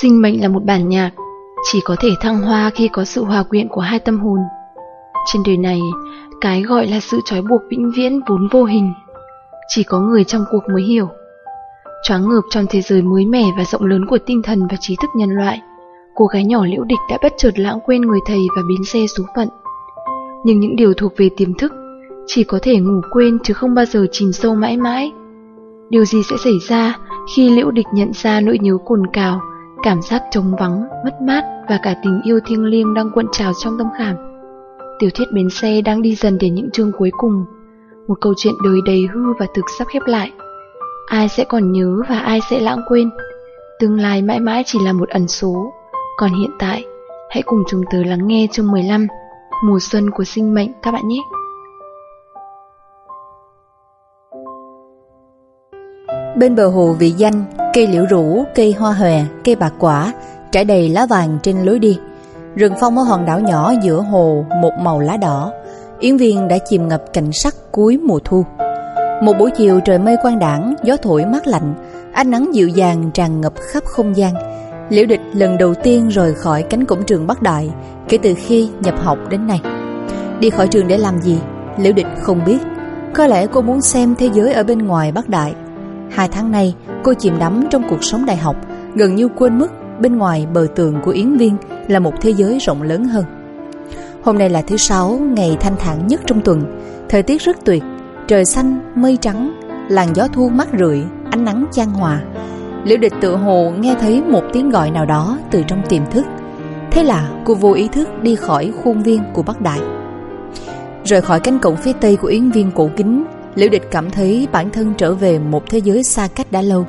Sinh mệnh là một bản nhạc, chỉ có thể thăng hoa khi có sự hòa quyện của hai tâm hồn. Trên đời này, cái gọi là sự trói buộc vĩnh viễn vốn vô hình. Chỉ có người trong cuộc mới hiểu. Choáng ngợp trong thế giới mới mẻ và rộng lớn của tinh thần và trí thức nhân loại, cô gái nhỏ liễu địch đã bất chợt lãng quên người thầy và biến xe số phận. Nhưng những điều thuộc về tiềm thức chỉ có thể ngủ quên chứ không bao giờ chìm sâu mãi mãi. Điều gì sẽ xảy ra khi liễu địch nhận ra nỗi nhớ cồn cào, cảm giác trống vắng, mất mát và cả tình yêu thiêng liêng đang cuộn trào trong tâm khảm? Tiểu thuyết bến xe đang đi dần đến những chương cuối cùng, một câu chuyện đời đầy hư và thực sắp khép lại. Ai sẽ còn nhớ và ai sẽ lãng quên? Tương lai mãi mãi chỉ là một ẩn số, còn hiện tại, hãy cùng chúng tớ lắng nghe chương 15, mùa xuân của sinh mệnh các bạn nhé. Bên bờ hồ vị danh, cây liễu rủ, cây hoa hòe, cây bạc quả, trải đầy lá vàng trên lối đi. Rừng phong ở hòn đảo nhỏ giữa hồ một màu lá đỏ. Yến viên đã chìm ngập cảnh sắc cuối mùa thu. Một buổi chiều trời mây quang đảng, gió thổi mát lạnh, ánh nắng dịu dàng tràn ngập khắp không gian. Liễu địch lần đầu tiên rời khỏi cánh cổng trường Bắc Đại kể từ khi nhập học đến nay. Đi khỏi trường để làm gì? Liễu địch không biết. Có lẽ cô muốn xem thế giới ở bên ngoài Bắc Đại Hai tháng nay, cô chìm đắm trong cuộc sống đại học, gần như quên mất bên ngoài bờ tường của Yến Viên là một thế giới rộng lớn hơn. Hôm nay là thứ sáu, ngày thanh thản nhất trong tuần. Thời tiết rất tuyệt, trời xanh, mây trắng, làn gió thu mát rượi, ánh nắng chan hòa. Liễu địch tự hồ nghe thấy một tiếng gọi nào đó từ trong tiềm thức. Thế là cô vô ý thức đi khỏi khuôn viên của Bắc Đại. Rời khỏi cánh cổng phía tây của Yến Viên cổ kính, Liễu địch cảm thấy bản thân trở về một thế giới xa cách đã lâu.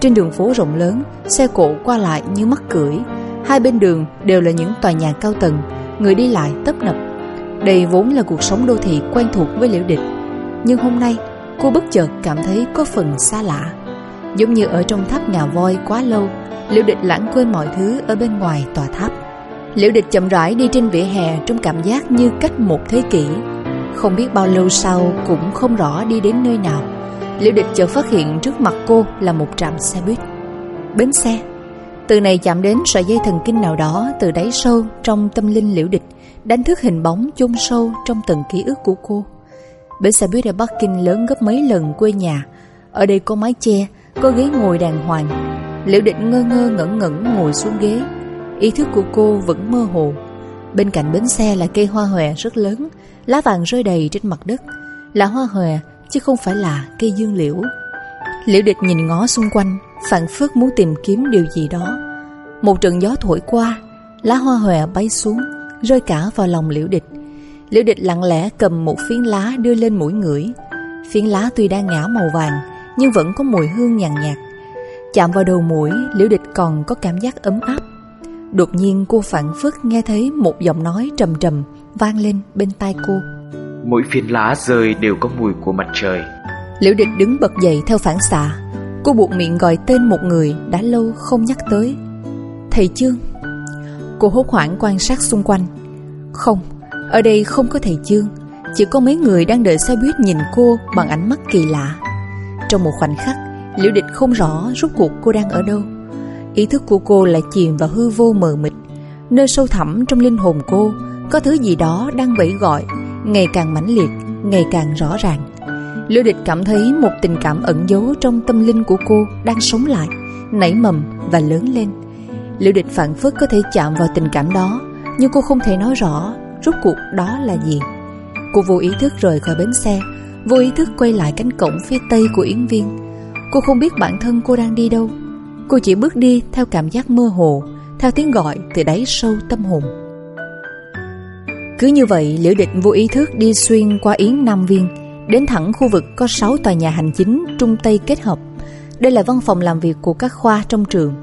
Trên đường phố rộng lớn, xe cộ qua lại như mắc cưỡi. Hai bên đường đều là những tòa nhà cao tầng, người đi lại tấp nập. Đây vốn là cuộc sống đô thị quen thuộc với Liễu địch. Nhưng hôm nay, cô bất chợt cảm thấy có phần xa lạ. Giống như ở trong tháp ngà voi quá lâu, Liễu địch lãng quên mọi thứ ở bên ngoài tòa tháp. Liễu địch chậm rãi đi trên vỉa hè trong cảm giác như cách một thế kỷ không biết bao lâu sau cũng không rõ đi đến nơi nào. Liễu địch chợt phát hiện trước mặt cô là một trạm xe buýt. Bến xe. Từ này chạm đến sợi dây thần kinh nào đó từ đáy sâu trong tâm linh liễu địch Đánh thức hình bóng chôn sâu trong từng ký ức của cô. Bến xe buýt ở Bắc Kinh lớn gấp mấy lần quê nhà. Ở đây có mái che, có ghế ngồi đàng hoàng. Liễu địch ngơ ngơ ngẩn ngẩn ngồi xuống ghế. Ý thức của cô vẫn mơ hồ. Bên cạnh bến xe là cây hoa hòe rất lớn. Lá vàng rơi đầy trên mặt đất. Là hoa hòe chứ không phải là cây dương liễu. Liễu địch nhìn ngó xung quanh Phản phước muốn tìm kiếm điều gì đó. Một trận gió thổi qua Lá hoa hòe bay xuống Rơi cả vào lòng liễu địch. Liễu địch lặng lẽ cầm một phiến lá đưa lên mũi ngửi Phiến lá tuy đang ngã màu vàng Nhưng vẫn có mùi hương nhàn nhạt, nhạt. Chạm vào đầu mũi Liễu địch còn có cảm giác ấm áp. Đột nhiên cô phản phất nghe thấy một giọng nói trầm trầm vang lên bên tai cô. Mỗi phiến lá rơi đều có mùi của mặt trời. Liễu địch đứng bật dậy theo phản xạ. Cô buộc miệng gọi tên một người đã lâu không nhắc tới. Thầy Chương. Cô hốt hoảng quan sát xung quanh. Không, ở đây không có thầy Chương. Chỉ có mấy người đang đợi xe buýt nhìn cô bằng ánh mắt kỳ lạ. Trong một khoảnh khắc, Liễu địch không rõ rốt cuộc cô đang ở đâu. Ý thức của cô lại chìm vào hư vô mờ mịt, Nơi sâu thẳm trong linh hồn cô, Có thứ gì đó đang vẫy gọi, Ngày càng mãnh liệt, Ngày càng rõ ràng. Lưu địch cảm thấy một tình cảm ẩn giấu Trong tâm linh của cô đang sống lại, Nảy mầm và lớn lên. Lưu địch phản phất có thể chạm vào tình cảm đó, Nhưng cô không thể nói rõ Rốt cuộc đó là gì. Cô vô ý thức rời khỏi bến xe, Vô ý thức quay lại cánh cổng phía tây của Yến Viên. Cô không biết bản thân cô đang đi đâu Cô chỉ bước đi theo cảm giác mơ hồ, Theo tiếng gọi từ đáy sâu tâm hồn. Cứ như vậy, Liễu Địch vô ý thức đi xuyên qua Yến Nam Viên, Đến thẳng khu vực có 6 tòa nhà hành chính Trung Tây kết hợp. Đây là văn phòng làm việc của các khoa trong trường.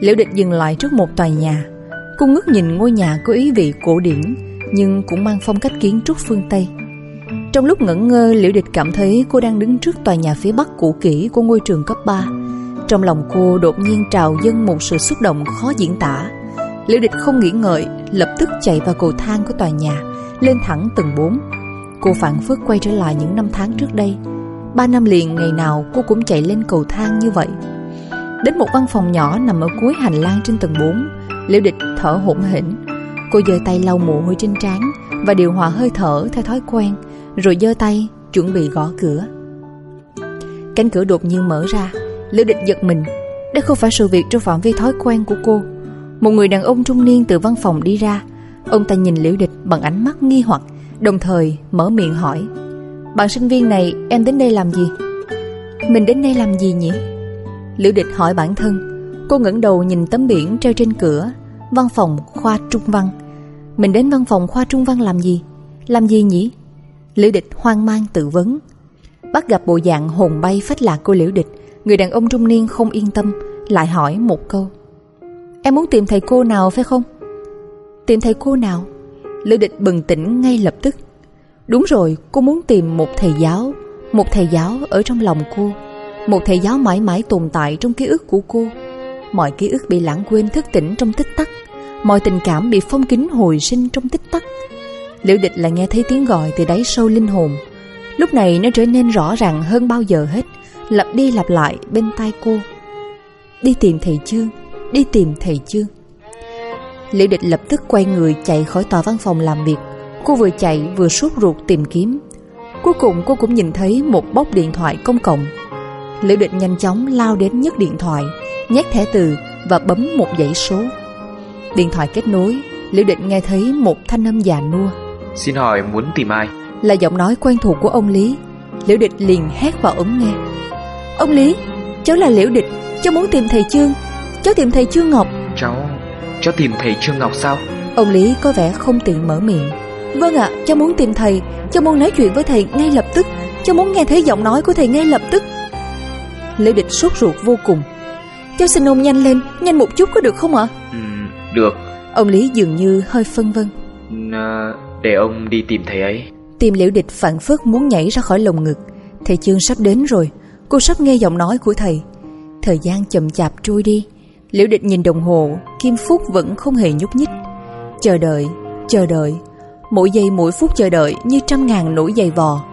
Liễu Địch dừng lại trước một tòa nhà. Cô ngước nhìn ngôi nhà có ý vị cổ điển, Nhưng cũng mang phong cách kiến trúc phương Tây. Trong lúc ngẩn ngơ, Liễu Địch cảm thấy cô đang đứng trước tòa nhà phía bắc cũ kỹ của ngôi trường cấp 3 trong lòng cô đột nhiên trào dâng một sự xúc động khó diễn tả. Liễu địch không nghĩ ngợi, Lập tức chạy vào cầu thang của tòa nhà, Lên thẳng tầng 4 Cô phản phất quay trở lại những năm tháng trước đây. Ba năm liền, ngày nào cô cũng chạy lên cầu thang như vậy. Đến một văn phòng nhỏ nằm ở cuối hành lang trên tầng 4 Liễu địch thở hổn hển. Cô giơ tay lau mồ hôi trên trán Và điều hòa hơi thở theo thói quen, Rồi giơ tay chuẩn bị gõ cửa. Cánh cửa đột nhiên mở ra. Liễu địch giật mình Đây không phải sự việc trong phạm vi thói quen của cô Một người đàn ông trung niên từ văn phòng đi ra Ông ta nhìn liễu địch bằng ánh mắt nghi hoặc, Đồng thời mở miệng hỏi, Bạn sinh viên này em đến đây làm gì? Mình đến đây làm gì nhỉ? Liễu địch hỏi bản thân Cô ngẩng đầu nhìn tấm biển treo trên cửa, Văn phòng khoa trung văn Mình đến văn phòng khoa trung văn làm gì? Làm gì nhỉ? Liễu địch hoang mang tự vấn Bắt gặp bộ dạng hồn bay phách lạc của liễu địch Người đàn ông trung niên không yên tâm Lại hỏi một câu. Em muốn tìm thầy cô nào phải không? Tìm thầy cô nào? Lữ địch bừng tỉnh ngay lập tức. Đúng rồi, cô muốn tìm một thầy giáo Một thầy giáo ở trong lòng cô Một thầy giáo mãi mãi tồn tại trong ký ức của cô. Mọi ký ức bị lãng quên thức tỉnh trong tích tắc Mọi tình cảm bị phong kín hồi sinh trong tích tắc. Liễu địch là nghe thấy tiếng gọi từ đáy sâu linh hồn. Lúc này nó trở nên rõ ràng hơn bao giờ hết. Lặp đi lặp lại bên tai cô. Đi tìm thầy chương Đi tìm thầy chương Liễu địch lập tức quay người chạy khỏi tòa văn phòng làm việc. Cô vừa chạy vừa sốt ruột tìm kiếm. Cuối cùng cô cũng nhìn thấy một bốc điện thoại công cộng. Liễu địch nhanh chóng lao đến nhấc điện thoại Nhét thẻ từ và bấm một dãy số. Điện thoại kết nối Liễu địch nghe thấy một thanh âm già nua. Xin hỏi muốn tìm ai? Là giọng nói quen thuộc của ông Lý. Liễu địch liền hét vào ống nghe Ông Lý, cháu là Liễu địch Cháu muốn tìm thầy Trương. Cháu tìm thầy Trương Ngọc. Cháu, cháu tìm thầy Trương Ngọc sao? Ông Lý có vẻ không tiện mở miệng. Vâng ạ, cháu muốn tìm thầy Cháu muốn nói chuyện với thầy ngay lập tức. Cháu muốn nghe thấy giọng nói của thầy ngay lập tức. Liễu địch sốt ruột vô cùng. Cháu xin ông nhanh lên Nhanh một chút có được không ạ? Ừ, được. Ông Lý dường như hơi phân vân. À, Để ông đi tìm thầy ấy. Tìm liễu địch phản phất muốn nhảy ra khỏi lồng ngực. Thầy chương sắp đến rồi Cô sắp nghe giọng nói của thầy. Thời gian chậm chạp trôi đi. Liễu địch nhìn đồng hồ Kim Phúc vẫn không hề nhúc nhích. Chờ đợi, chờ đợi. Mỗi giây mỗi phút chờ đợi như trăm ngàn nỗi dày vò.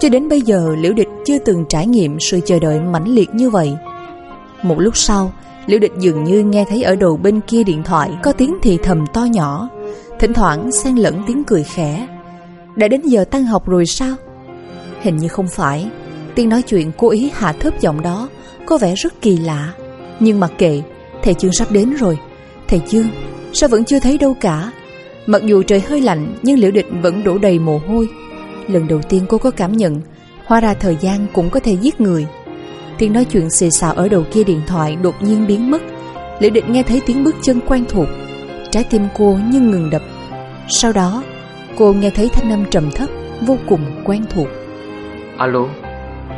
Cho đến bây giờ Liễu địch chưa từng trải nghiệm sự chờ đợi mãnh liệt như vậy. Một lúc sau Liễu địch dường như nghe thấy ở đầu bên kia điện thoại Có tiếng thì thầm to nhỏ. Thỉnh thoảng xen lẫn tiếng cười khẽ. Đã đến giờ tan học rồi sao? Hình như không phải. Tiếng nói chuyện cố ý hạ thấp giọng đó Có vẻ rất kỳ lạ. Nhưng mặc kệ Thầy chương sắp đến rồi. Thầy chương Sao vẫn chưa thấy đâu cả? Mặc dù trời hơi lạnh Nhưng liễu địch vẫn đổ đầy mồ hôi. Lần đầu tiên cô có cảm nhận Hóa ra thời gian cũng có thể giết người. Tiếng nói chuyện xì xào ở đầu kia điện thoại Đột nhiên biến mất. Liễu địch nghe thấy tiếng bước chân quen thuộc. Trái tim cô như ngừng đập. Sau đó cô nghe thấy thanh âm trầm thấp Vô cùng quen thuộc. Alo,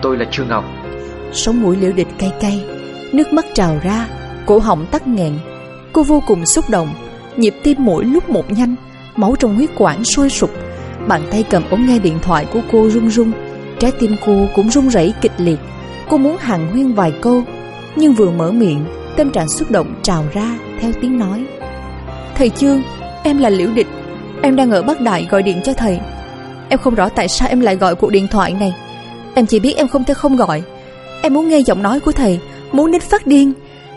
tôi là Trương Ngọc. Sống mũi liễu địch cay cay, Nước mắt trào ra, Cổ họng tắc nghẹn. Cô vô cùng xúc động, Nhịp tim mỗi lúc một nhanh, Máu trong huyết quản sôi sục. Bàn tay cầm ống nghe điện thoại của cô run run, Trái tim cô cũng run rẩy kịch liệt. Cô muốn hằng huyên vài câu, Nhưng vừa mở miệng, Tâm trạng xúc động trào ra theo tiếng nói. Thầy trương, Em là Liễu Địch, Em đang ở Bắc Đại gọi điện cho thầy. Em không rõ tại sao em lại gọi cuộc điện thoại này. Em chỉ biết em không thể không gọi. Em muốn nghe giọng nói của thầy, Muốn đến phát điên.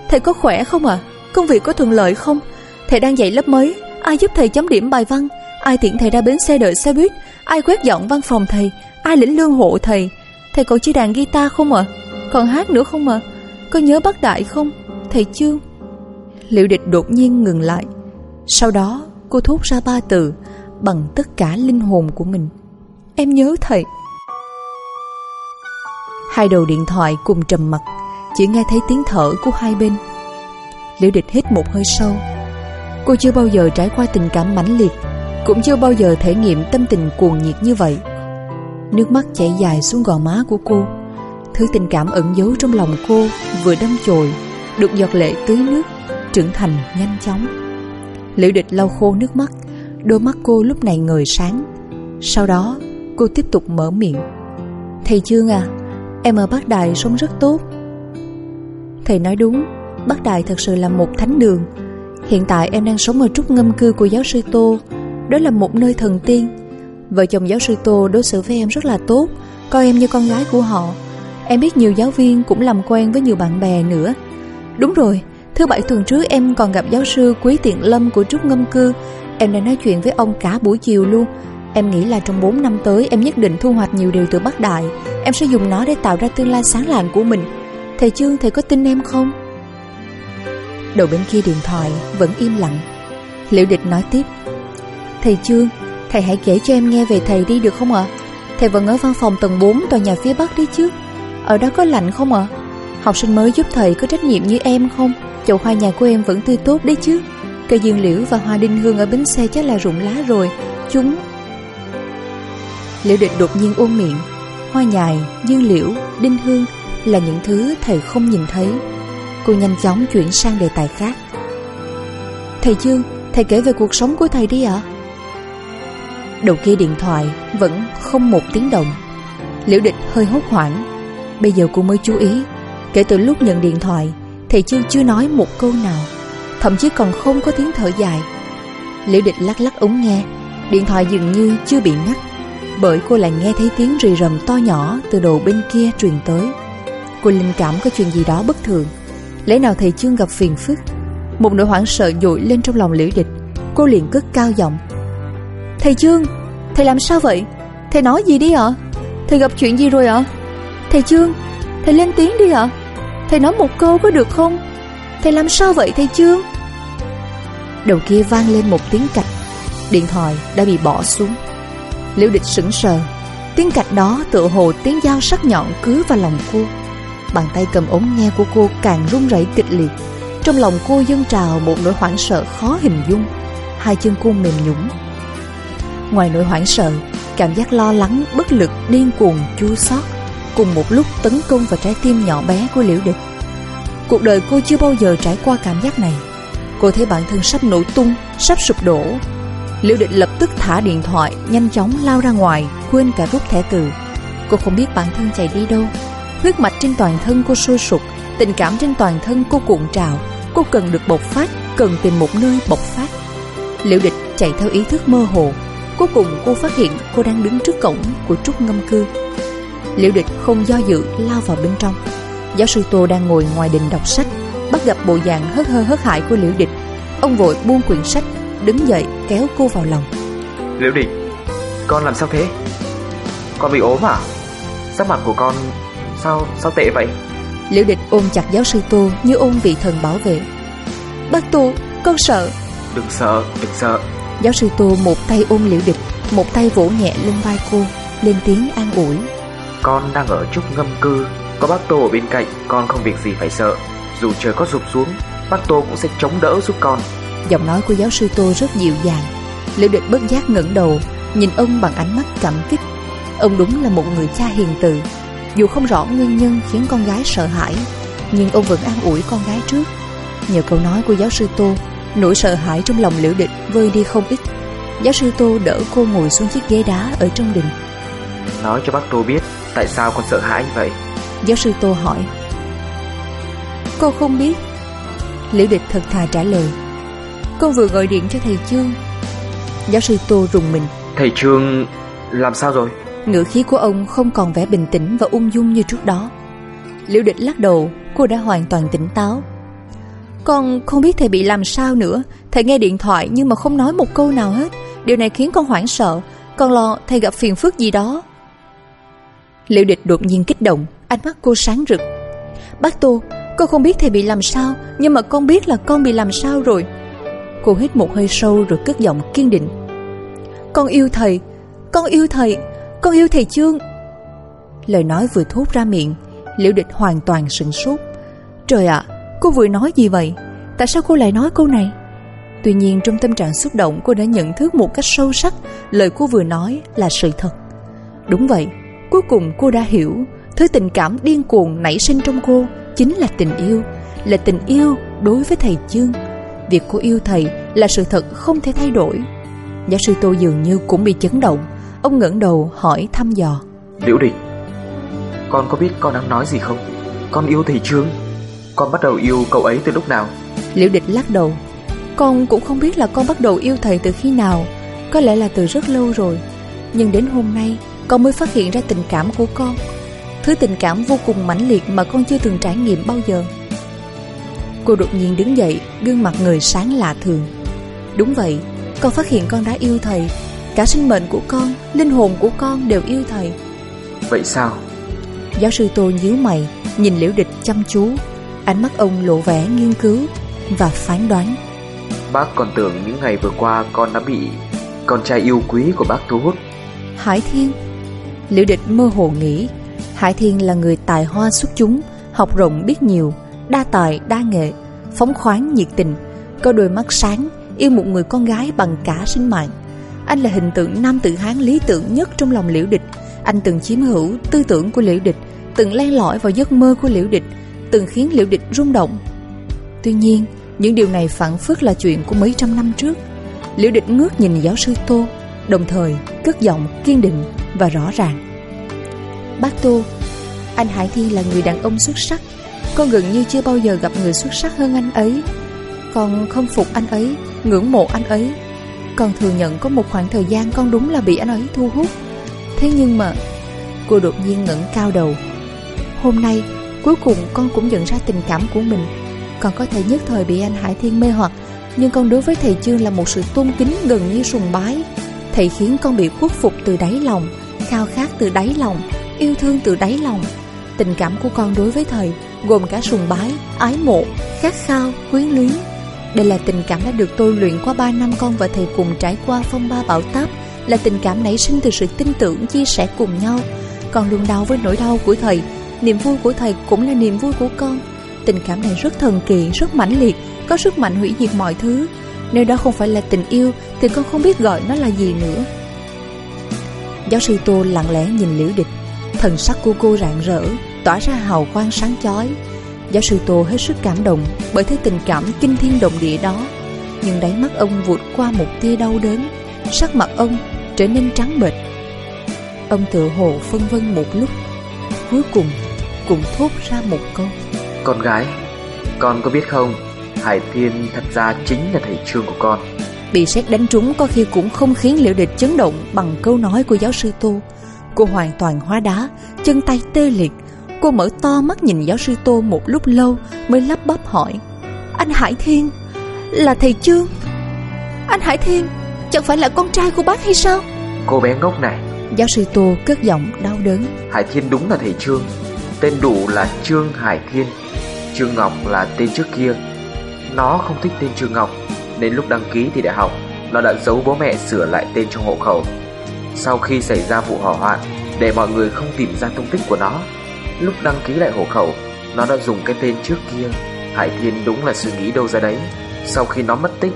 Thầy có khỏe không ạ? À? Công việc có thuận lợi không? Thầy đang dạy lớp mới, Ai giúp thầy chấm điểm bài văn? Ai tiện thầy ra bến xe đợi xe buýt? Ai quét dọn văn phòng thầy? Ai lĩnh lương hộ thầy? Thầy còn chơi đàn guitar không ạ? À? Còn hát nữa không ạ? À? Có nhớ bác đại không? Thầy chưa? Liệu địch đột nhiên ngừng lại. Sau đó, cô thốt ra ba từ Bằng tất cả linh hồn của mình. Em nhớ thầy. Hai đầu điện thoại cùng trầm mặt Chỉ nghe thấy tiếng thở của hai bên. Liễu địch hít một hơi sâu. Cô chưa bao giờ trải qua tình cảm mãnh liệt, Cũng chưa bao giờ thể nghiệm tâm tình cuồng nhiệt như vậy. Nước mắt chảy dài xuống gò má của cô. Thứ tình cảm ẩn giấu trong lòng cô Vừa đâm chồi, Được giọt lệ tưới nước, Trưởng thành nhanh chóng. Liễu địch lau khô nước mắt, Đôi mắt cô lúc này ngời sáng. Sau đó, cô tiếp tục mở miệng. Thầy chương à Em ở Bắc Đại sống rất tốt Thầy nói đúng Bắc Đại thật sự là một thánh đường Hiện tại em đang sống ở trúc ngâm cư của giáo sư Tô Đó là một nơi thần tiên Vợ chồng giáo sư Tô đối xử với em rất là tốt Coi em như con gái của họ Em biết nhiều giáo viên cũng làm quen với nhiều bạn bè nữa Đúng rồi, thứ bảy tuần trước em còn gặp giáo sư Quý Tiện Lâm của Trúc Ngâm Cư. Em đã nói chuyện với ông cả buổi chiều luôn. Em nghĩ là trong 4 năm tới em nhất định thu hoạch nhiều điều từ Bắc Đại. Em sẽ dùng nó để tạo ra tương lai sáng lạng của mình. Thầy Trương, thầy có tin em không? Đầu bên kia điện thoại vẫn im lặng. Liễu Địch nói tiếp. Thầy Trương, thầy hãy kể cho em nghe về thầy đi được không ạ? Thầy vẫn ở văn phòng tầng 4 tòa nhà phía Bắc đấy chứ. Ở đó có lạnh không ạ? Học sinh mới giúp thầy có trách nhiệm như em không? Chậu hoa nhà của em vẫn tươi tốt đấy chứ. Cây dương liễu và hoa đinh hương ở bến xe chắc là rụng lá rồi. Chúng... Liễu địch đột nhiên ôm miệng. Hoa nhài, dương liễu, đinh hương là những thứ thầy không nhìn thấy. Cô nhanh chóng chuyển sang đề tài khác. Thầy Dương, thầy kể về cuộc sống của thầy đi ạ. Đầu kia điện thoại vẫn không một tiếng động. Liễu địch hơi hốt hoảng. Bây giờ cô mới chú ý. Kể từ lúc nhận điện thoại, thầy Dương chưa nói một câu nào. Thậm chí còn không có tiếng thở dài. Liễu địch lắc lắc ống nghe. Điện thoại dường như chưa bị ngắt. Bởi cô lại nghe thấy tiếng rì rầm to nhỏ từ đầu bên kia truyền tới. Cô linh cảm có chuyện gì đó bất thường. Lẽ nào thầy Chương gặp phiền phức? Một nỗi hoảng sợ dội lên trong lòng liễu địch. Cô liền cất cao giọng. Thầy Chương, Thầy làm sao vậy? Thầy nói gì đi ạ? Thầy gặp chuyện gì rồi ạ? Thầy Chương, Thầy lên tiếng đi ạ. Thầy nói một câu có được không? Thầy làm sao vậy thầy Chương? Đầu kia vang lên một tiếng cạch. Điện thoại đã bị bỏ xuống. Liễu địch sững sờ. Tiếng cạch đó tựa hồ tiếng dao sắc nhọn cứ vào lòng cô. Bàn tay cầm ống nghe của cô càng run rẩy kịch liệt. Trong lòng cô dâng trào một nỗi hoảng sợ khó hình dung. Hai chân cô mềm nhũng. Ngoài nỗi hoảng sợ Cảm giác lo lắng, bất lực, điên cuồng, chua xót Cùng một lúc tấn công vào trái tim nhỏ bé của Liễu Địch. Cuộc đời cô chưa bao giờ trải qua cảm giác này. Cô thấy bản thân sắp nổ tung, sắp sụp đổ. Liễu định lập tức thả điện thoại, Nhanh chóng lao ra ngoài, Quên cả rút thẻ từ. Cô không biết bản thân chạy đi đâu. Huyết mạch trên toàn thân cô sôi sục, Tình cảm trên toàn thân cô cuộn trào. Cô cần được bộc phát, Cần tìm một nơi bộc phát. Liễu địch chạy theo ý thức mơ hồ. Cuối cùng cô phát hiện cô đang đứng trước cổng Của Trúc Ngâm Cư. Liễu địch không do dự, lao vào bên trong. Giáo sư Tô đang ngồi ngoài đình đọc sách, Bắt gặp bộ dạng hớt hơ hớt hại của Liễu địch. Ông vội buông quyển sách Đứng dậy kéo cô vào lòng. Liễu địch Con làm sao thế? Con bị ốm à? Sắc mặt của con Sao, sao tệ vậy? Liễu địch ôm chặt giáo sư Tô Như ôm vị thần bảo vệ. Bác Tô, con sợ. Đừng sợ, đừng sợ. Giáo sư Tô một tay ôm liễu địch Một tay vỗ nhẹ lên vai cô Lên tiếng an ủi. Con đang ở trúc ngâm cư Có bác Tô ở bên cạnh Con không việc gì phải sợ. Dù trời có rụt xuống Bác Tô cũng sẽ chống đỡ giúp con Giọng nói của giáo sư Tô rất dịu dàng. Liễu địch bất giác ngẩng đầu Nhìn ông bằng ánh mắt cảm kích. Ông đúng là một người cha hiền từ. Dù không rõ nguyên nhân khiến con gái sợ hãi Nhưng ông vẫn an ủi con gái trước. Nhờ câu nói của giáo sư Tô Nỗi sợ hãi trong lòng liễu địch vơi đi không ít. Giáo sư Tô đỡ cô ngồi xuống chiếc ghế đá ở trong đình. Nói cho bác Tô biết Tại sao con sợ hãi như vậy. Giáo sư Tô hỏi. Cô không biết. Liễu địch thật thà trả lời Con vừa gọi điện cho thầy Trương. Giáo sư Tô rùng mình. Thầy Trương làm sao rồi? Ngữ khí của ông không còn vẻ bình tĩnh và ung dung như trước đó. Liễu địch lắc đầu Cô đã hoàn toàn tỉnh táo. Con không biết thầy bị làm sao nữa. Thầy nghe điện thoại nhưng mà không nói một câu nào hết. Điều này khiến con hoảng sợ. Con lo thầy gặp phiền phức gì đó. Liễu địch đột nhiên kích động Ánh mắt cô sáng rực. Bác Tô Con không biết thầy bị làm sao Nhưng mà con biết là con bị làm sao rồi Cô hít một hơi sâu rồi cất giọng kiên định. Con yêu thầy Con yêu thầy con yêu thầy Chương Lời nói vừa thốt ra miệng Liễu địch hoàn toàn sửng sốt. Trời ạ, cô vừa nói gì vậy? Tại sao cô lại nói câu này? Tuy nhiên trong tâm trạng xúc động Cô đã nhận thức một cách sâu sắc Lời cô vừa nói là sự thật. Đúng vậy, cuối cùng cô đã hiểu Thứ tình cảm điên cuồng nảy sinh trong cô Chính là tình yêu Là tình yêu đối với thầy Chương Việc cô yêu thầy là sự thật không thể thay đổi. Giáo sư Tô dường như cũng bị chấn động. Ông ngẩng đầu hỏi thăm dò. Liễu Địch Con có biết con đang nói gì không? Con yêu thầy Trương. Con bắt đầu yêu cậu ấy từ lúc nào? Liễu Địch lắc đầu. Con cũng không biết là con bắt đầu yêu thầy từ khi nào. Có lẽ là từ rất lâu rồi. Nhưng đến hôm nay Con mới phát hiện ra tình cảm của con. Thứ tình cảm vô cùng mãnh liệt Mà con chưa từng trải nghiệm bao giờ Cô đột nhiên đứng dậy Gương mặt người sáng lạ thường. Đúng vậy Con phát hiện con đã yêu thầy. Cả sinh mệnh của con Linh hồn của con đều yêu thầy. Vậy sao? Giáo sư Tô nhíu mày Nhìn liễu địch chăm chú. Ánh mắt ông lộ vẻ nghiên cứu Và phán đoán. Bác còn tưởng những ngày vừa qua con đã bị Con trai yêu quý của bác thu hút. Hải Thiên. Liễu địch mơ hồ nghĩ Hải Thiên là người tài hoa xuất chúng Học rộng biết nhiều Đa tài, đa nghệ, Phóng khoáng nhiệt tình, Có đôi mắt sáng, Yêu một người con gái bằng cả sinh mạng. Anh là hình tượng nam tự hán lý tưởng nhất trong lòng liễu địch. Anh từng chiếm hữu tư tưởng của liễu địch, Từng len lỏi vào giấc mơ của liễu địch, Từng khiến liễu địch rung động. Tuy nhiên, Những điều này phản phất là chuyện của mấy trăm năm trước. Liễu địch ngước nhìn giáo sư Tô, Đồng thời cất giọng kiên định và rõ ràng. Bác Tô, Anh Hải Thi là người đàn ông xuất sắc con gần như chưa bao giờ gặp người xuất sắc hơn anh ấy. Con không phục anh ấy, Ngưỡng mộ anh ấy. Con thừa nhận có một khoảng thời gian con đúng là bị anh ấy thu hút. Thế nhưng mà, Cô đột nhiên ngẩng cao đầu. Hôm nay, Cuối cùng con cũng nhận ra tình cảm của mình. Con có thể nhất thời bị anh Hải Thiên mê hoặc, Nhưng con đối với thầy Trương là một sự tôn kính gần như sùng bái. Thầy khiến con bị khuất phục từ đáy lòng, Khao khát từ đáy lòng, Yêu thương từ đáy lòng. Tình cảm của con đối với thầy Gồm cả sùng bái, ái mộ, khát khao, quyến luyến. Đây là tình cảm đã được tôi luyện qua 3 năm con và thầy cùng trải qua phong ba bão táp Là tình cảm nảy sinh từ sự tin tưởng chia sẻ cùng nhau. Con luôn đau với nỗi đau của thầy Niềm vui của thầy cũng là niềm vui của con. Tình cảm này rất thần kỳ, rất mãnh liệt Có sức mạnh hủy diệt mọi thứ. Nếu đó không phải là tình yêu Thì con không biết gọi nó là gì nữa. Giáo sư Tô lặng lẽ nhìn liễu địch. Thần sắc của cô rạng rỡ. Tỏa ra hào quang sáng chói. Giáo sư Tô hết sức cảm động Bởi thế tình cảm kinh thiên động địa đó. Nhưng đáy mắt ông vụt qua một tia đau đớn Sắc mặt ông trở nên trắng bệch. Ông tự hồ phân vân một lúc Cuối cùng cũng thốt ra một câu. Con gái Con có biết không Hải Thiên thật ra chính là thầy trương của con. Bị xét đánh trúng có khi cũng không khiến liệu địch chấn động Bằng câu nói của giáo sư Tô. Cô hoàn toàn hóa đá Chân tay tê liệt Cô mở to mắt nhìn giáo sư Tô một lúc lâu Mới lắp bắp hỏi. Anh Hải Thiên Là thầy Trương. Anh Hải Thiên Chẳng phải là con trai của bác hay sao? Cô bé ngốc này. Giáo sư Tô cất giọng đau đớn. Hải Thiên đúng là thầy Trương. Tên đủ là Trương Hải Thiên. Trương Ngọc là tên trước kia. Nó không thích tên Trương Ngọc Nên lúc đăng ký thì đại học. Nó đã giấu bố mẹ sửa lại tên trong hộ khẩu. Sau khi xảy ra vụ hỏa hoạn Để mọi người không tìm ra tung tích của nó Lúc đăng ký lại hộ khẩu, Nó đã dùng cái tên trước kia. Hải Thiên đúng là suy nghĩ đâu ra đấy. Sau khi nó mất tích,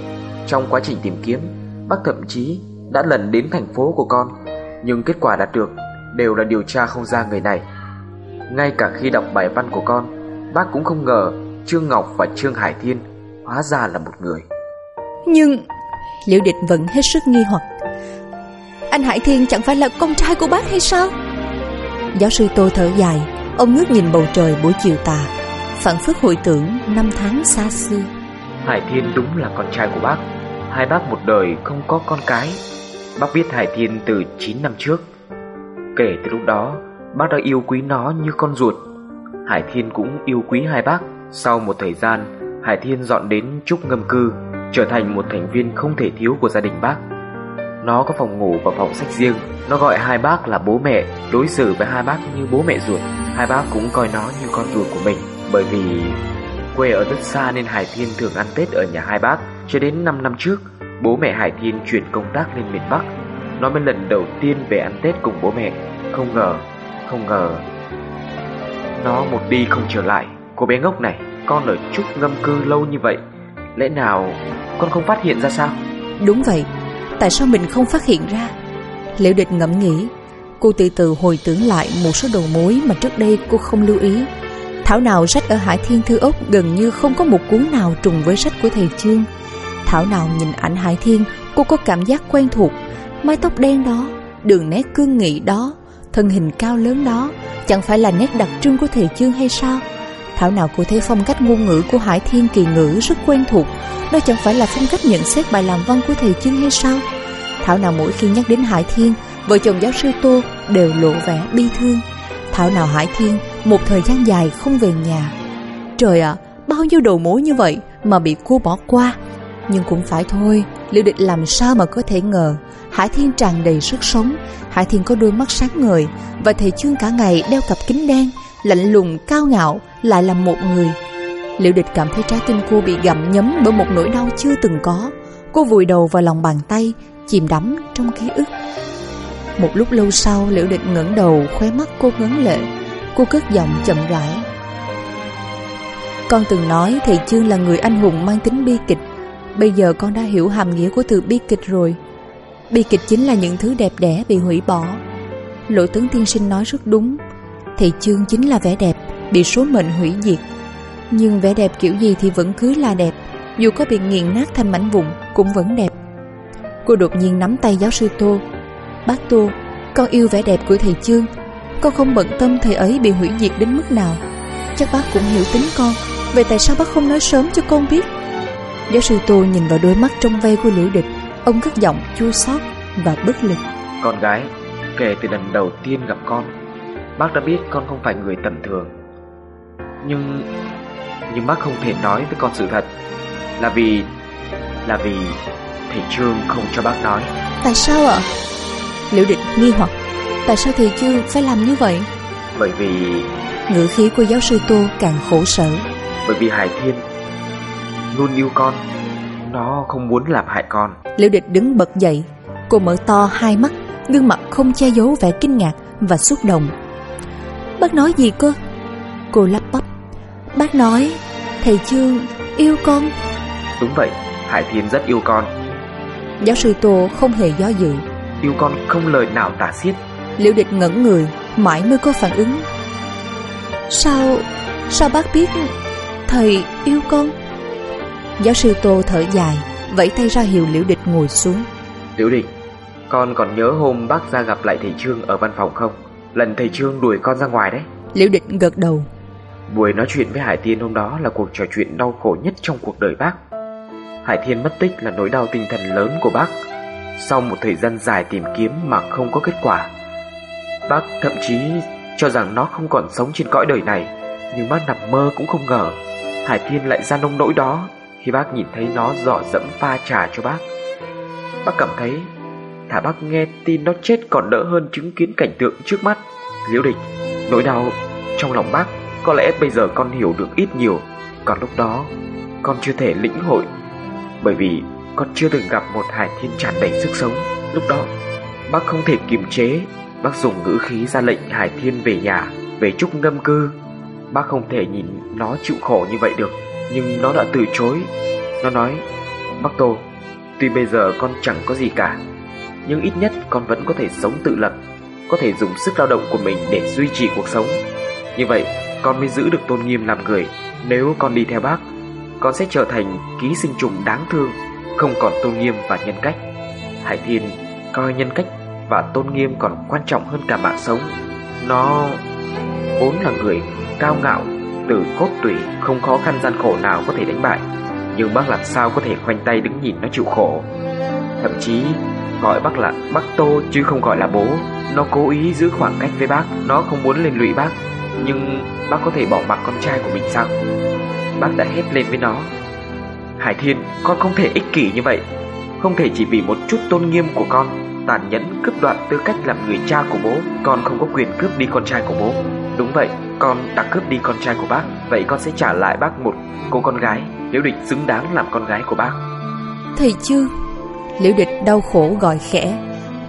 Trong quá trình tìm kiếm, Bác thậm chí đã lần đến thành phố của con. Nhưng kết quả đạt được Đều là điều tra không ra người này. Ngay cả khi đọc bài văn của con, Bác cũng không ngờ Trương Ngọc và Trương Hải Thiên Hóa ra là một người. Nhưng Liễu địch vẫn hết sức nghi hoặc. Anh Hải Thiên chẳng phải là con trai của bác hay sao? Giáo sư Tô thở dài. Ông ngước nhìn bầu trời buổi chiều tà, Phản phất hồi tưởng năm tháng xa xưa. Hải Thiên đúng là con trai của bác. Hai bác một đời không có con cái. Bác biết Hải Thiên từ 9 năm trước. Kể từ lúc đó, Bác đã yêu quý nó như con ruột. Hải Thiên cũng yêu quý hai bác. Sau một thời gian, Hải Thiên dọn đến Trúc Ngâm Cư, Trở thành một thành viên không thể thiếu của gia đình bác. Nó có phòng ngủ và phòng sách riêng. Nó gọi hai bác là bố mẹ Đối xử với hai bác như bố mẹ ruột. Hai bác cũng coi nó như con ruột của mình. Bởi vì quê ở rất xa nên Hải Thiên thường ăn Tết ở nhà hai bác. Cho đến 5 năm trước Bố mẹ Hải Thiên chuyển công tác lên miền Bắc. Nó mới lần đầu tiên về ăn Tết cùng bố mẹ. Không ngờ, không ngờ Nó một đi không trở lại. Cô bé ngốc này Con ở Trúc ngâm cư lâu như vậy. Lẽ nào con không phát hiện ra sao? Đúng vậy Tại sao mình không phát hiện ra? Liễu địch ngẫm nghĩ, Cô từ từ hồi tưởng lại một số đầu mối Mà trước đây cô không lưu ý. Thảo nào sách ở Hải Thiên Thư Ốc Gần như không có một cuốn nào trùng với sách của thầy Trương. Thảo nào nhìn ảnh Hải Thiên, Cô có cảm giác quen thuộc. Mái tóc đen đó, Đường nét cương nghị đó, Thân hình cao lớn đó, Chẳng phải là nét đặc trưng của thầy Trương hay sao? Thảo nào cô thấy phong cách ngôn ngữ của Hải Thiên kỳ ngữ rất quen thuộc. Đó chẳng phải là phong cách nhận xét bài làm văn của thầy Trương hay sao? Thảo nào mỗi khi nhắc đến Hải Thiên Vợ chồng giáo sư Tô đều lộ vẻ bi thương. Thảo nào Hải Thiên một thời gian dài không về nhà. Trời ạ, Bao nhiêu đầu mối như vậy Mà bị cô bỏ qua. Nhưng cũng phải thôi liệu địch làm sao mà có thể ngờ? Hải Thiên tràn đầy sức sống. Hải Thiên có đôi mắt sáng ngời Và thầy chương cả ngày đeo cặp kính đen. Lạnh lùng, cao ngạo, Lại là một người. Liễu địch cảm thấy trái tim cô bị gặm nhấm Bởi một nỗi đau chưa từng có. Cô vùi đầu vào lòng bàn tay, Chìm đắm trong ký ức. Một lúc lâu sau, Liễu địch ngẩng đầu, Khóe mắt cô ngấn lệ. Cô cất giọng chậm rãi. Con từng nói thầy Chương là người anh hùng mang tính bi kịch. Bây giờ con đã hiểu hàm nghĩa của từ bi kịch rồi. Bi kịch chính là những thứ đẹp đẽ bị hủy bỏ. Lỗ tướng tiên sinh nói rất đúng thì Chương chính là vẻ đẹp Bị số mệnh hủy diệt. Nhưng vẻ đẹp kiểu gì thì vẫn cứ là đẹp Dù có bị nghiền nát thành mảnh vụn Cũng vẫn đẹp. Cô đột nhiên nắm tay giáo sư Tô. Bác Tô Con yêu vẻ đẹp của thầy Chương Con không bận tâm thầy ấy bị hủy diệt đến mức nào. Chắc bác cũng hiểu tính con Vậy tại sao bác không nói sớm cho con biết? Giáo sư Tô nhìn vào đôi mắt trong vây của Liễu Địch Ông cất giọng chua xót và bất lực. Con gái, kể từ lần đầu tiên gặp con Bác đã biết con không phải người tầm thường. Nhưng Nhưng bác không thể nói với con sự thật Là vì Là vì Thầy Trương không cho bác nói. Tại sao ạ? Liễu Địch nghi hoặc Tại sao thầy Trương phải làm như vậy? Bởi vì Ngữ khí của giáo sư Tô càng khổ sở. Bởi vì Hải Thiên Luôn yêu con. Nó không muốn làm hại con. Liễu địch đứng bật dậy Cô mở to hai mắt Gương mặt không che giấu vẻ kinh ngạc và xúc động Bác nói gì cơ? Cô lắp bắp. Bác nói Thầy Chương yêu con. Đúng vậy Hải Thiên rất yêu con. Giáo sư Tô không hề do dự. Yêu con không lời nào tả xiết. Liễu địch ngẩn người Mãi mới có phản ứng. Sao Sao bác biết Thầy yêu con? Giáo sư Tô thở dài Vẫy tay ra hiệu Liễu Địch ngồi xuống. Liễu Địch Con còn nhớ hôm bác ra gặp lại thầy Trương ở văn phòng không Lần thầy Trương đuổi con ra ngoài đấy. Liễu Địch gật đầu. Buổi nói chuyện với Hải Thiên hôm đó là cuộc trò chuyện đau khổ nhất trong cuộc đời bác. Hải Thiên mất tích là nỗi đau tinh thần lớn của bác. Sau một thời gian dài tìm kiếm mà không có kết quả Bác thậm chí cho rằng nó không còn sống trên cõi đời này. Nhưng bác nằm mơ cũng không ngờ Hải Thiên lại ra nông nỗi đó Khi bác nhìn thấy nó dọ dẫm pha trà cho bác. Bác cảm thấy Thả bác nghe tin nó chết còn đỡ hơn chứng kiến cảnh tượng trước mắt. Liễu địch, Nỗi đau trong lòng bác Có lẽ bây giờ con hiểu được ít nhiều, Còn lúc đó Con chưa thể lĩnh hội, Bởi vì con chưa từng gặp một hải thiên tràn đầy sức sống. Lúc đó, Bác không thể kiềm chế, Bác dùng ngữ khí ra lệnh Hải Thiên về nhà, Về trúc ngâm cư. Bác không thể nhìn nó chịu khổ như vậy được, Nhưng nó đã từ chối. Nó nói, Bác Tô, Tuy bây giờ con chẳng có gì cả nhưng ít nhất con vẫn có thể sống tự lập, Có thể dùng sức lao động của mình để duy trì cuộc sống. Như vậy, con mới giữ được tôn nghiêm làm người. Nếu con đi theo bác, Con sẽ trở thành ký sinh trùng đáng thương, Không còn tôn nghiêm và nhân cách. Hải Thiên coi nhân cách và tôn nghiêm còn quan trọng hơn cả mạng sống. Nó vốn là người cao ngạo, Từ cốt tủy, không khó khăn gian khổ nào có thể đánh bại. Nhưng bác làm sao có thể khoanh tay đứng nhìn nó chịu khổ? Thậm chí gọi bác là bác Tô chứ không gọi là bố. Nó cố ý giữ khoảng cách với bác, Nó không muốn lên lụy bác. Nhưng bác có thể bỏ mặc con trai của mình sao? Bác đã hét lên với nó. Hải Thiên, con không thể ích kỷ như vậy. Không thể chỉ vì một chút tôn nghiêm của con, Tàn nhẫn cướp đoạt tư cách làm người cha của bố, Con không có quyền cướp đi con trai của bố. Đúng vậy, con đã cướp đi con trai của bác, Vậy con sẽ trả lại bác một cô con gái, nếu địch xứng đáng làm con gái của bác. Thầy chưa Liễu địch đau khổ gọi khẽ.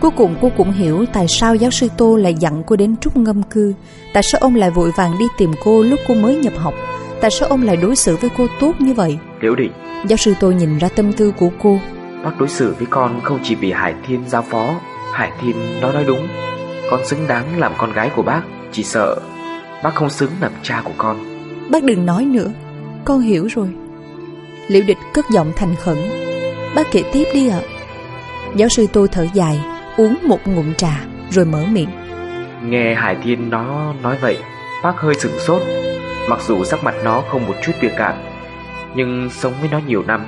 Cuối cùng cô cũng hiểu tại sao giáo sư Tô lại dặn cô đến trúc ngâm cư. Tại sao ông lại vội vàng đi tìm cô lúc cô mới nhập học? Tại sao ông lại đối xử với cô tốt như vậy? Liễu địch. Giáo sư Tô nhìn ra tâm tư của cô. Bác đối xử với con không chỉ vì Hải Thiên giao phó. Hải Thiên nó nói đúng. Con xứng đáng làm con gái của bác. Chỉ sợ bác không xứng làm cha của con. Bác đừng nói nữa. Con hiểu rồi. Liễu địch cất giọng thành khẩn. Bác kể tiếp đi ạ Giáo sư tôi thở dài, Uống một ngụm trà, Rồi mở miệng. Nghe Hải Thiên nó nói vậy, Bác hơi sửng sốt. Mặc dù sắc mặt nó không một chút việc cảm Nhưng sống với nó nhiều năm,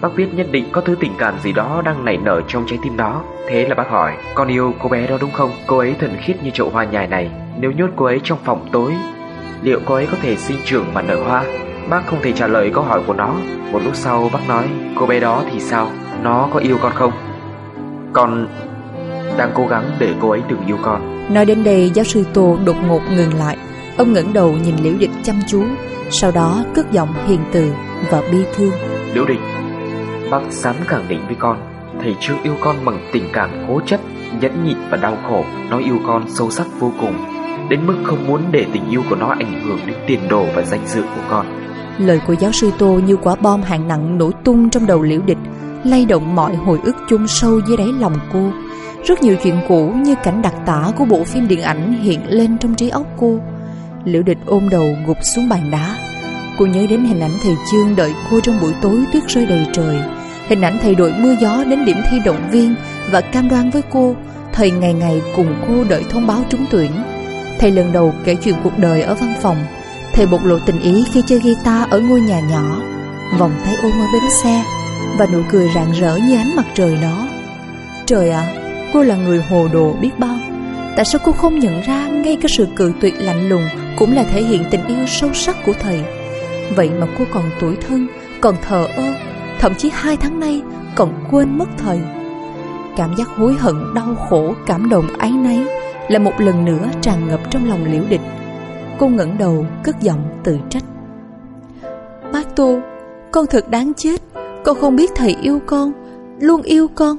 Bác biết nhất định có thứ tình cảm gì đó đang nảy nở trong trái tim nó. Thế là bác hỏi, Con yêu cô bé đó đúng không? Cô ấy thần khiết như chậu hoa nhài này, Nếu nhốt cô ấy trong phòng tối, Liệu cô ấy có thể sinh trưởng mà nở hoa? bác không thể trả lời câu hỏi của nó. Một lúc sau, bác nói, Cô bé đó thì sao? Nó có yêu con không? Con đang cố gắng để cô ấy đừng yêu con. Nói đến đây giáo sư Tô đột ngột ngừng lại. Ông ngẩng đầu nhìn Liễu Địch chăm chú Sau đó cất giọng hiền từ và bi thương. Liễu Địch Bác dám khẳng định với con Thầy chưa yêu con bằng tình cảm cố chấp Nhẫn nhịn và đau khổ. Nó yêu con sâu sắc vô cùng Đến mức không muốn để tình yêu của nó ảnh hưởng đến tiền đồ và danh dự của con. Lời của giáo sư Tô như quả bom hạng nặng nổ tung trong đầu liễu địch Lay động mọi hồi ức chôn sâu dưới đáy lòng cô. Rất nhiều chuyện cũ như cảnh đặc tả của bộ phim điện ảnh hiện lên trong trí óc cô. Liễu địch ôm đầu gục xuống bàn đá. Cô nhớ đến hình ảnh thầy Chương đợi cô trong buổi tối tuyết rơi đầy trời. Hình ảnh thầy đội mưa gió đến điểm thi động viên Và cam đoan với cô, Thầy ngày ngày cùng cô đợi thông báo trúng tuyển. Thầy lần đầu kể chuyện cuộc đời ở văn phòng. Thầy bộc lộ tình ý khi chơi guitar ở ngôi nhà nhỏ. Vòng tay ôm ở bến xe. Và nụ cười rạng rỡ như ánh mặt trời đó. Trời ạ, cô là người hồ đồ biết bao. Tại sao cô không nhận ra ngay cái sự cự tuyệt lạnh lùng Cũng là thể hiện tình yêu sâu sắc của thầy? Vậy mà cô còn tuổi thân, còn thờ ơ Thậm chí hai tháng nay còn quên mất thầy. Cảm giác hối hận, đau khổ, cảm động áy náy Là một lần nữa tràn ngập trong lòng liễu địch. Cô ngẩng đầu cất giọng tự trách. Bác Tô Con thật đáng chết. Con không biết thầy yêu con Luôn yêu con.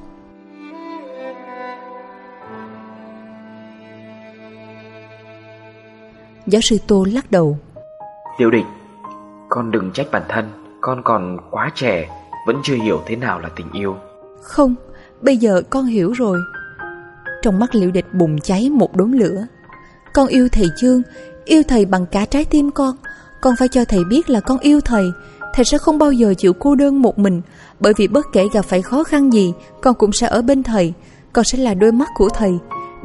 Giáo sư Tô lắc đầu. Liễu địch Con đừng trách bản thân Con còn quá trẻ Vẫn chưa hiểu thế nào là tình yêu. Không Bây giờ con hiểu rồi. Trong mắt liễu địch bùng cháy một đốm lửa. Con yêu thầy Dương Yêu thầy bằng cả trái tim con. Con phải cho thầy biết là con yêu thầy Thầy sẽ không bao giờ chịu cô đơn một mình. Bởi vì bất kể gặp phải khó khăn gì Con cũng sẽ ở bên thầy. Con sẽ là đôi mắt của thầy.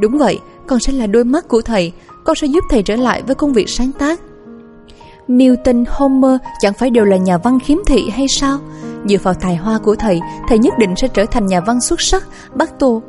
Đúng vậy, con sẽ là đôi mắt của thầy. Con sẽ giúp thầy trở lại với công việc sáng tác. Newton, Homer chẳng phải đều là nhà văn khiếm thị hay sao? Dựa vào tài hoa của thầy, thầy nhất định sẽ trở thành nhà văn xuất sắc, bác Tô.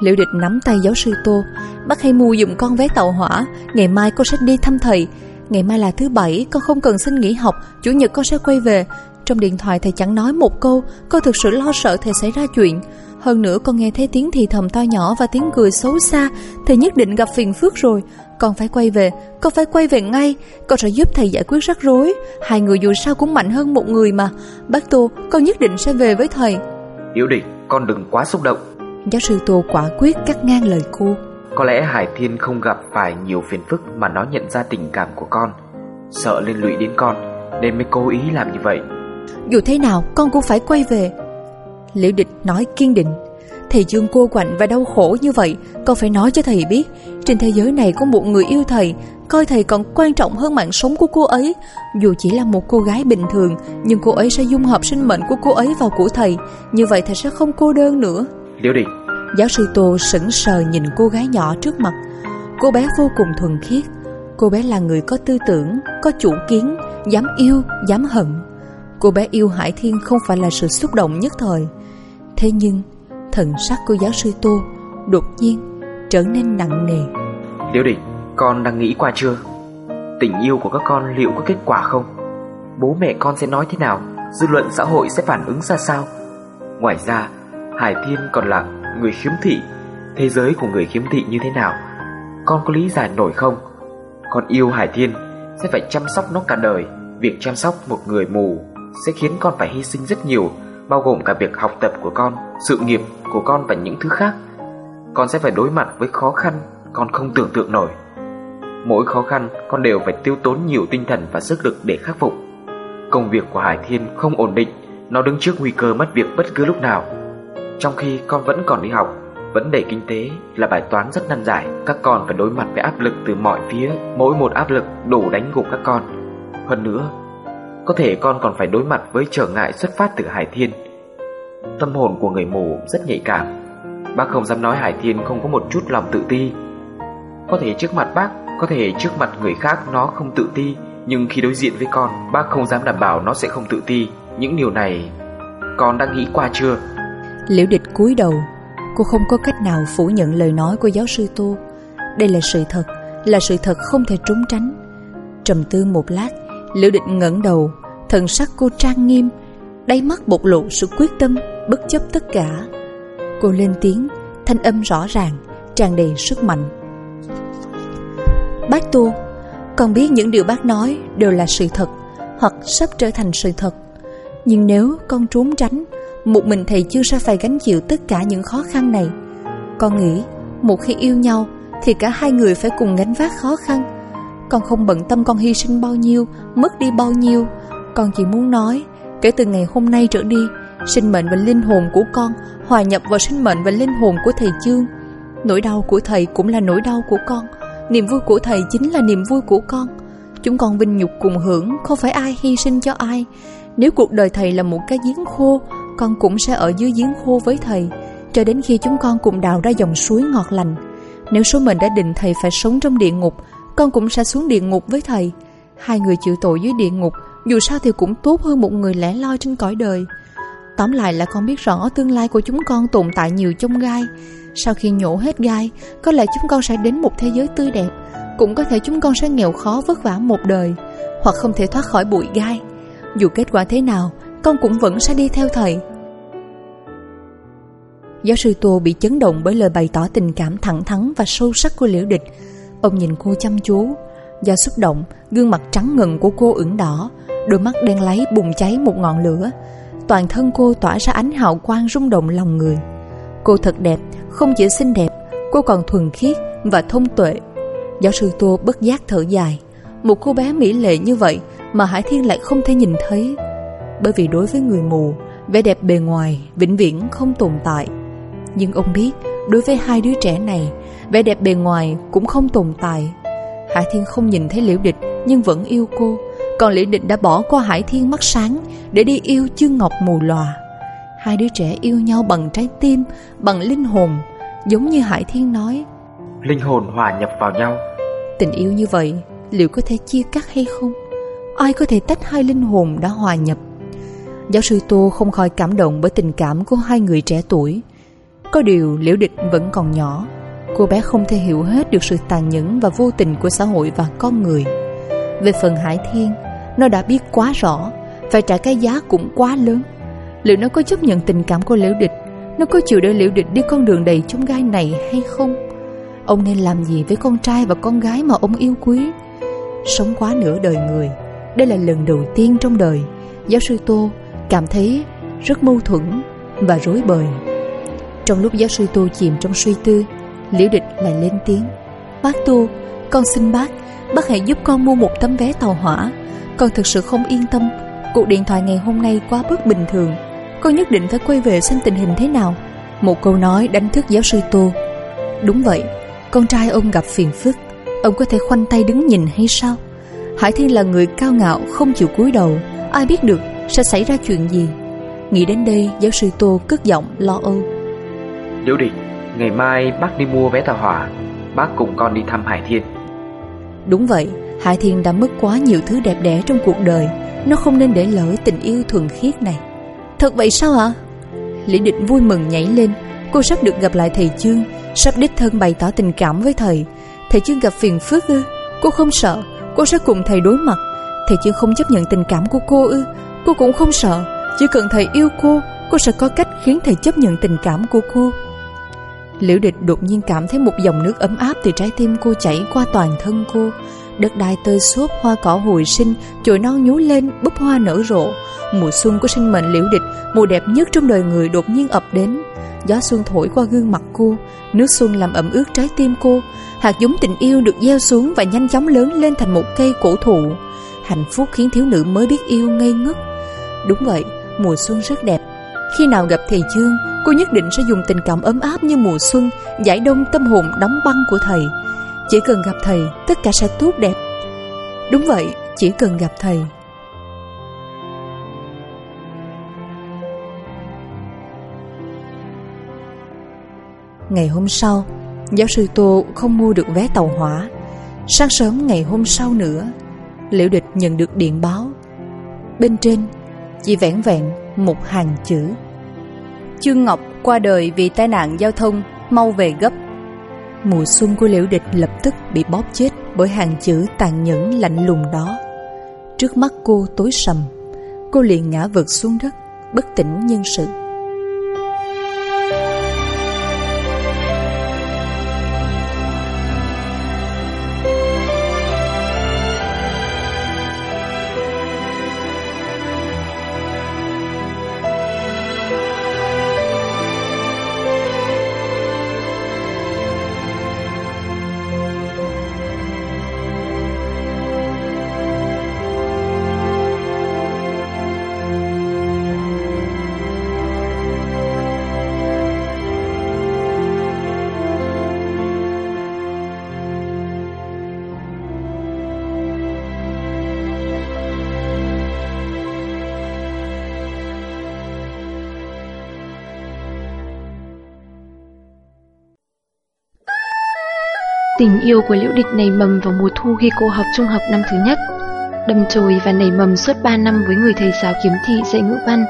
Liễu địch nắm tay giáo sư Tô, bác hãy mua dùm con vé tàu hỏa, ngày mai con sẽ đi thăm thầy. Ngày mai là thứ bảy, con không cần xin nghỉ học, chủ nhật con sẽ quay về. Trong điện thoại thầy chẳng nói một câu, con thực sự lo sợ thầy xảy ra chuyện. Hơn nữa con nghe thấy tiếng thì thầm to nhỏ và tiếng cười xấu xa, thầy nhất định gặp phiền phức rồi. Con phải quay về, con phải quay về ngay Con sẽ giúp thầy giải quyết rắc rối Hai người dù sao cũng mạnh hơn một người mà Bác Tô, con nhất định sẽ về với thầy Yếu định, con đừng quá xúc động Giáo sư Tô quả quyết cắt ngang lời cô Có lẽ Hải Thiên không gặp phải nhiều phiền phức Mà nó nhận ra tình cảm của con. Sợ liên lụy đến con Nên mới cố ý làm như vậy. Dù thế nào con cũng phải quay về. Liễu địch nói kiên định. Thầy Dương cô quạnh và đau khổ như vậy Con phải nói cho thầy biết. Trên thế giới này có một người yêu thầy Coi thầy còn quan trọng hơn mạng sống của cô ấy. Dù chỉ là một cô gái bình thường Nhưng cô ấy sẽ dung hợp sinh mệnh của cô ấy vào của thầy. Như vậy thầy sẽ không cô đơn nữa. Liễu định Giáo sư Tô sững sờ nhìn cô gái nhỏ trước mặt Cô bé vô cùng thuần khiết Cô bé là người có tư tưởng Có chủ kiến Dám yêu, dám hận Cô bé yêu Hải Thiên không phải là sự xúc động nhất thời Thế nhưng thần sắc của giáo sư Tô đột nhiên trở nên nặng nề. Liễu Đỉnh, con đang nghĩ qua chưa? Tình yêu của các con liệu có kết quả không? Bố mẹ con sẽ nói thế nào? Dư luận xã hội sẽ phản ứng ra sao? Ngoài ra, Hải Thiên còn là người khiếm thị. Thế giới của người khiếm thị như thế nào? Con có lý giải nổi không? Con yêu Hải Thiên sẽ phải chăm sóc nó cả đời. Việc chăm sóc một người mù sẽ khiến con phải hy sinh rất nhiều bao gồm cả việc học tập của con, sự nghiệp của con và những thứ khác. Con sẽ phải đối mặt với khó khăn con không tưởng tượng nổi. Mỗi khó khăn con đều phải tiêu tốn nhiều tinh thần và sức lực để khắc phục. Công việc của Hải Thiên không ổn định, nó đứng trước nguy cơ mất việc bất cứ lúc nào. Trong khi con vẫn còn đi học, vấn đề kinh tế là bài toán rất nan giải. Các con phải đối mặt với áp lực từ mọi phía, mỗi một áp lực đủ đánh gục các con. Hơn nữa, có thể con còn phải đối mặt với trở ngại xuất phát từ Hải Thiên. Tâm hồn của người mù rất nhạy cảm. Bác không dám nói Hải Thiên không có một chút lòng tự ti. Có thể trước mặt bác Có thể trước mặt người khác nó không tự ti Nhưng khi đối diện với con Bác không dám đảm bảo nó sẽ không tự ti. Những điều này Con đã nghĩ qua chưa? Liễu địch cúi đầu. Cô không có cách nào phủ nhận lời nói của giáo sư Tô. Đây là sự thật, Là sự thật không thể trốn tránh. Trầm tư một lát, Liễu địch ngẩng đầu, Thần sắc cô trang nghiêm, Đáy mắt bộc lộ sự quyết tâm, Bất chấp tất cả. Cô lên tiếng, Thanh âm rõ ràng, Tràn đầy sức mạnh. Bác Tu, Con biết những điều bác nói đều là sự thật, Hoặc sắp trở thành sự thật. Nhưng nếu con trốn tránh một mình thầy chưa sẽ phải gánh chịu tất cả những khó khăn này. Con nghĩ, Một khi yêu nhau, Thì cả hai người phải cùng gánh vác khó khăn. Con không bận tâm con hy sinh bao nhiêu, Mất đi bao nhiêu. Con chỉ muốn nói, Kể từ ngày hôm nay trở đi, Sinh mệnh và linh hồn của con Hòa nhập vào sinh mệnh và linh hồn của thầy Chương. Nỗi đau của thầy cũng là nỗi đau của con. Niềm vui của thầy chính là niềm vui của con. Chúng con vinh nhục cùng hưởng, Không phải ai hy sinh cho ai. Nếu cuộc đời thầy là một cái giếng khô con cũng sẽ ở dưới giếng khô với thầy, Cho đến khi chúng con cùng đào ra dòng suối ngọt lành. Nếu số mệnh đã định thầy phải sống trong địa ngục, Con cũng sẽ xuống địa ngục với thầy. Hai người chịu tội dưới địa ngục, Dù sao thì cũng tốt hơn một người lẻ loi trên cõi đời. Tóm lại là con biết rõ tương lai của chúng con tồn tại nhiều chông gai. Sau khi nhổ hết gai, Có lẽ chúng con sẽ đến một thế giới tươi đẹp. Cũng có thể chúng con sẽ nghèo khó vất vả một đời, Hoặc không thể thoát khỏi bụi gai. Dù kết quả thế nào con cũng vẫn sẽ đi theo thầy. Giáo sư Tô bị chấn động bởi lời bày tỏ tình cảm thẳng thắn và sâu sắc của Liễu Địch. Ông nhìn cô chăm chú Do xúc động, gương mặt trắng ngần của cô ửng đỏ Đôi mắt đen láy bùng cháy một ngọn lửa. Toàn thân cô tỏa ra ánh hào quang rung động lòng người. Cô thật đẹp, không chỉ xinh đẹp Cô còn thuần khiết và thông tuệ. Giáo sư Tô bất giác thở dài. Một cô bé mỹ lệ như vậy Mà Hải Thiên lại không thể nhìn thấy. Bởi vì đối với người mù Vẻ đẹp bề ngoài vĩnh viễn không tồn tại. Nhưng ông biết Đối với hai đứa trẻ này Vẻ đẹp bề ngoài cũng không tồn tại. Hải Thiên không nhìn thấy liễu địch Nhưng vẫn yêu cô. Còn Lý Định đã bỏ qua Hải Thiên mắt sáng Để đi yêu Chương Ngọc mù lòa. Hai đứa trẻ yêu nhau bằng trái tim Bằng linh hồn Giống như Hải Thiên nói. Linh hồn hòa nhập vào nhau. Tình yêu như vậy Liệu có thể chia cắt hay không? Ai có thể tách hai linh hồn đã hòa nhập Giáo sư Tô không khỏi cảm động Bởi tình cảm của hai người trẻ tuổi. Có điều Liễu Địch vẫn còn nhỏ. Cô bé không thể hiểu hết được sự tàn nhẫn Và vô tình của xã hội và con người. Về phần Hải Thiên, nó đã biết quá rõ, Phải trả cái giá cũng quá lớn. Liệu nó có chấp nhận tình cảm của Liễu Địch? Nó có chịu để Liễu Địch đi con đường đầy chông gai này hay không? Ông nên làm gì với con trai và con gái mà ông yêu quý? Sống quá nửa đời người, Đây là lần đầu tiên trong đời. Giáo sư Tô cảm thấy rất mâu thuẫn và rối bời. Trong lúc giáo sư Tô chìm trong suy tư Liễu Địch lại lên tiếng Bác Tô, con xin bác Bác hãy giúp con mua một tấm vé tàu hỏa. Con thực sự không yên tâm Cuộc điện thoại ngày hôm nay quá bất bình thường. Con nhất định phải quay về xem tình hình thế nào. Một câu nói đánh thức giáo sư Tô. Đúng vậy Con trai ông gặp phiền phức. Ông có thể khoanh tay đứng nhìn hay sao? Hải Thiên là người cao ngạo không chịu cúi đầu Ai biết được sẽ xảy ra chuyện gì? Nghĩ đến đây giáo sư Tô cất giọng lo âu. Liễu Định Ngày mai bác đi mua vé tàu hỏa. Bác cùng con đi thăm Hải Thiên. Đúng vậy Hải Thiên đã mất quá nhiều thứ đẹp đẽ trong cuộc đời. Nó không nên để lỡ tình yêu thuần khiết này. Thật vậy sao ạ? Lý Định vui mừng nhảy lên. Cô sắp được gặp lại thầy Chương Sắp đích thân bày tỏ tình cảm với thầy. Thầy Chương gặp phiền phức ư? Cô không sợ Cô sẽ cùng thầy đối mặt. Thầy Chương không chấp nhận tình cảm của cô ư Cô cũng không sợ, Chỉ cần thầy yêu cô Cô sẽ có cách khiến thầy chấp nhận tình cảm của cô. Liễu địch đột nhiên cảm thấy một dòng nước ấm áp từ trái tim cô chảy qua toàn thân cô. Đất đai tơi xốp, hoa cỏ hồi sinh, Chồi non nhú lên, búp hoa nở rộ. Mùa xuân của sinh mệnh liễu địch, Mùa đẹp nhất trong đời người đột nhiên ập đến. Gió xuân thổi qua gương mặt cô, Nước xuân làm ẩm ướt trái tim cô. Hạt giống tình yêu được gieo xuống Và nhanh chóng lớn lên thành một cây cổ thụ. Hạnh phúc khiến thiếu nữ mới biết yêu ngây ngất. Đúng vậy, mùa xuân rất đẹp. Khi nào gặp thầy Dương Cô nhất định sẽ dùng tình cảm ấm áp như mùa xuân Giải đông tâm hồn đóng băng của thầy. Chỉ cần gặp thầy Tất cả sẽ tốt đẹp. Đúng vậy Chỉ cần gặp thầy. Ngày hôm sau Giáo sư Tô không mua được vé tàu hỏa. Sáng sớm ngày hôm sau nữa Liễu địch nhận được điện báo. Bên trên chỉ vẻn vẹn một hàng chữ Chương Ngọc qua đời vì tai nạn giao thông Mau về gấp Mùa xuân của liễu địch lập tức bị bóp chết bởi hàng chữ tàn nhẫn lạnh lùng đó. Trước mắt cô tối sầm, cô liền ngã vượt xuống đất, bất tỉnh nhân sự. Tình yêu của Liễu Địch nảy mầm vào mùa thu khi cô học trung học năm thứ nhất, đâm chồi và nảy mầm suốt 3 năm với người thầy giáo kiếm thị dạy ngữ văn.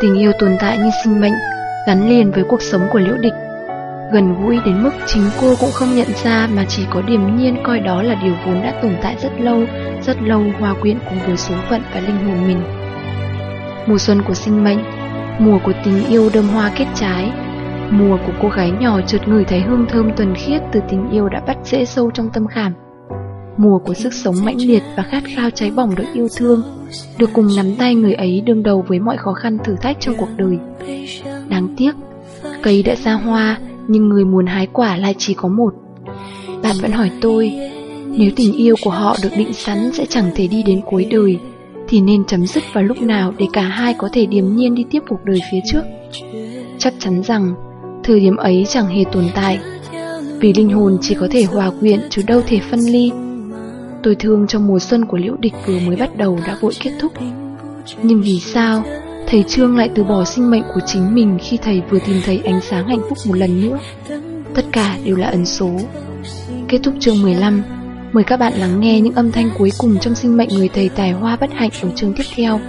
Tình yêu tồn tại như sinh mệnh, gắn liền với cuộc sống của Liễu Địch. Gần gũi đến mức chính cô cũng không nhận ra mà chỉ có điềm nhiên coi đó là điều vốn đã tồn tại rất lâu, rất lâu hòa quyện cùng với số phận và linh hồn mình. Mùa xuân của sinh mệnh, mùa của tình yêu đơm hoa kết trái, Mùa của cô gái nhỏ chợt ngửi thấy hương thơm tuần khiết từ tình yêu đã bắt rễ sâu trong tâm khảm. Mùa của sức sống mãnh liệt và khát khao cháy bỏng được yêu thương, được cùng nắm tay người ấy đương đầu với mọi khó khăn thử thách trong cuộc đời. Đáng tiếc, cây đã ra hoa nhưng người muốn hái quả lại chỉ có một. Bạn vẫn hỏi tôi, nếu tình yêu của họ được định sẵn sẽ chẳng thể đi đến cuối đời, thì nên chấm dứt vào lúc nào để cả hai có thể điềm nhiên đi tiếp cuộc đời phía trước? Chắc chắn rằng Thời điểm ấy chẳng hề tồn tại. Vì linh hồn chỉ có thể hòa quyện, chứ đâu thể phân ly. Tôi thương trong mùa xuân của liễu địch vừa mới bắt đầu đã vội kết thúc. Nhưng vì sao, Thầy Trương lại từ bỏ sinh mệnh của chính mình khi thầy vừa tìm thấy ánh sáng hạnh phúc một lần nữa? Tất cả đều là ẩn số. Kết thúc chương 15 Mời các bạn lắng nghe những âm thanh cuối cùng trong sinh mệnh người thầy tài hoa bất hạnh ở chương tiếp theo.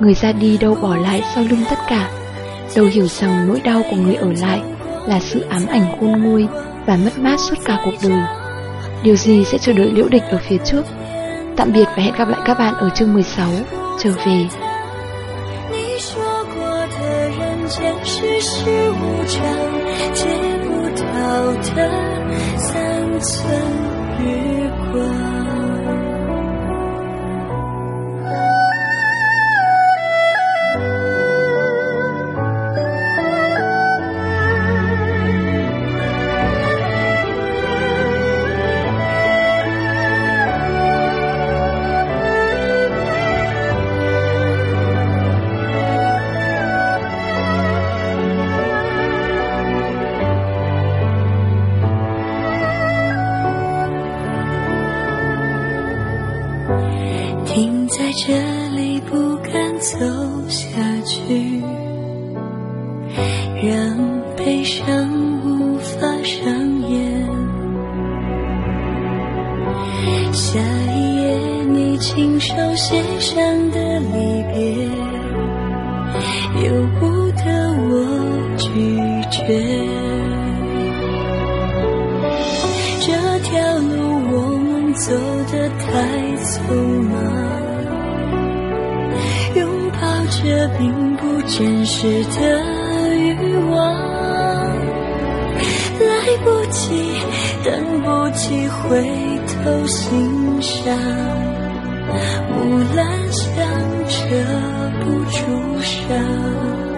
Người ra đi đâu bỏ lại sau lưng tất cả đâu hiểu rằng nỗi đau của người ở lại là sự ám ảnh khôn nguôi và mất mát suốt cả cuộc đời. Điều gì sẽ chờ đợi liễu địch ở phía trước? Tạm biệt và hẹn gặp lại các bạn ở chương 16, trở về. 间世事无常，借不到的三寸 在这里不敢走下去让悲伤无法上演。下一页你亲手写上的离别由不得我拒绝。这条路我们走得太匆这并不真实的欲望。来不及等不及回头欣赏木兰香遮不住伤。